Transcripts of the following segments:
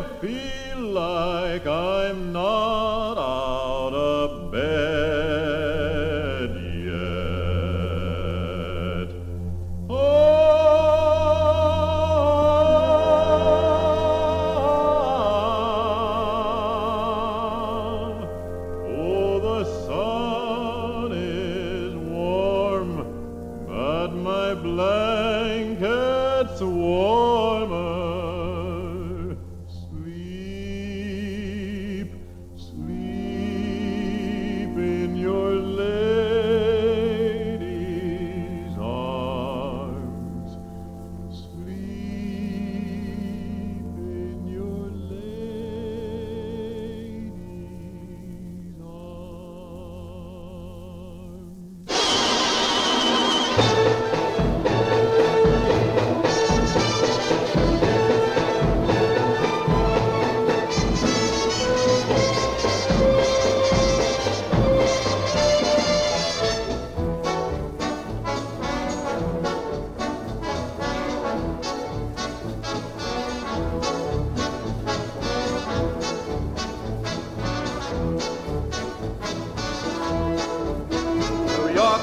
I feel like I'm not out of bed yet. Oh, oh, the sun is warm, but my blanket's warmer.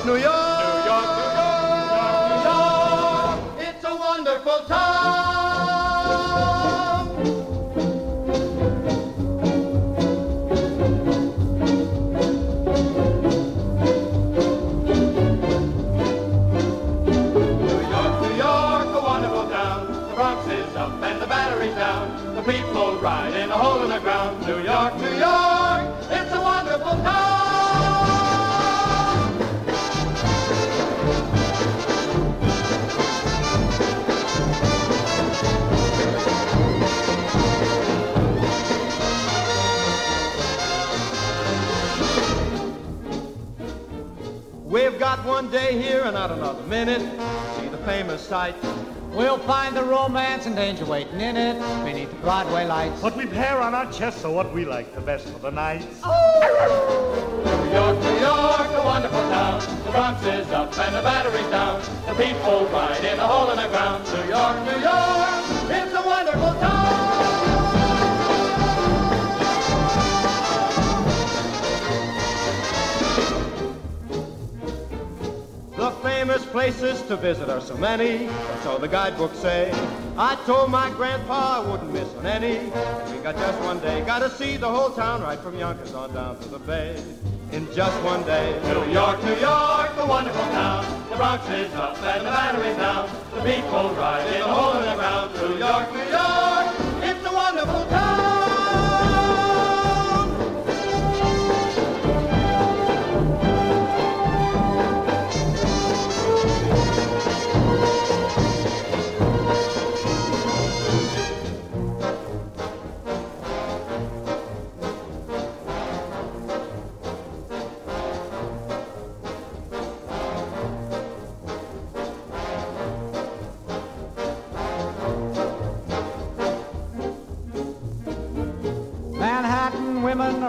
New York, New York. New York, New York. It's a wonderful town. New York, New York, a wonderful town. The Bronx is up and the Battery's down. The people ride in a hole in the ground. New York, New York, it's a wonderful town. One day here and not another minute. See the famous sight. We'll find the romance and danger waiting in it beneath the Broadway lights. But we've hair on our chests, so what we like the best for the night. Oh! New York, New York, a wonderful town. The Bronx is up and the Battery's down. The people ride in a hole in the ground. New York, New York, Places to visit are so many, so the guidebooks say. I told my grandpa I wouldn't miss on any. We got just one day, gotta see the whole town right from Yonkers on down to the Bay. In just one day. New York, New York, the wonderful town. The Bronx is up and the Battery's down. The people ride in a hole in the ground. New York, New York, it's a wonderful town.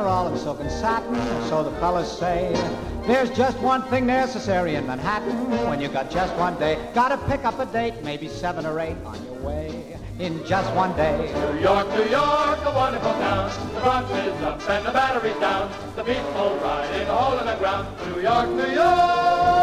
All in silk and satin, so the fellas say. There's just one thing necessary in Manhattan when you got just one day. Gotta pick up a date, maybe seven or eight on your way in just one day. New York, New York, a wonderful town. The Bronx is up and the Battery's down. The people ride in a hole in the ground. New York, New York.